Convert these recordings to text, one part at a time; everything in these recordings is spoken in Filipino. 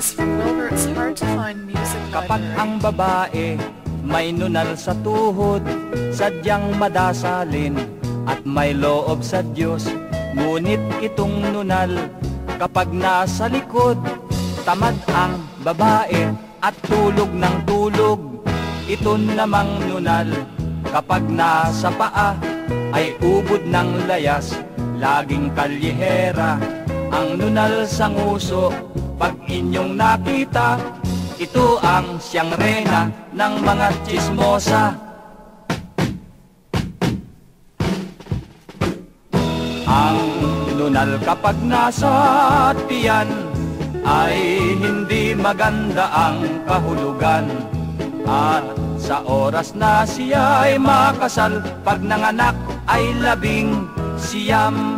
is from Wilbert's Hard to Find Music Kapag Library. ang babae may nunal sa tuhod, sadyang madasalin at may loob sa Diyos. Ngunit itong nunal kapag nasa likod, tamad ang babae at tulog ng tulog. Ito namang nunal kapag nasa paa ay ubod ng layas, laging kalyehera. Ang nunal sa nguso pag inyong nakita, ito ang siyang rena ng mga chismosa. Ang nunal kapag nasa tiyan ay hindi maganda ang kahulugan. At sa oras na siya ay makasal, pag nanganak ay labing siyam.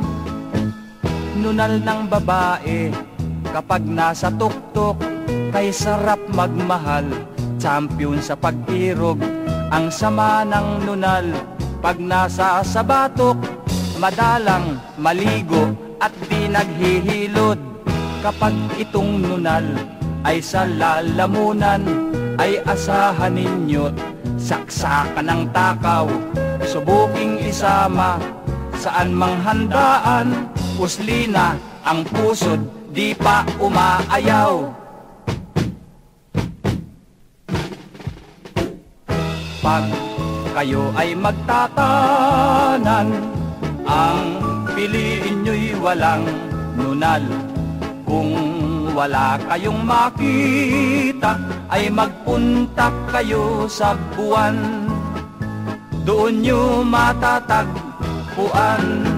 Nunal ng babae kapag nasa tuktok, kay sarap magmahal. Champion sa pag-irog, ang sama ng nunal. Pag nasa sabatok, madalang maligo at di naghihilod. Kapag itong nunal ay sa lalamunan, ay asahan ninyo saksakan ng takaw. Subuking isama saan mang handaan, uslina ang pusod, di pa umaayaw. Pag kayo ay magtatanan, ang piliin nyo'y walang nunal. Kung wala kayong makita, ay magpunta kayo sa buwan. Doon nyo matatagpuan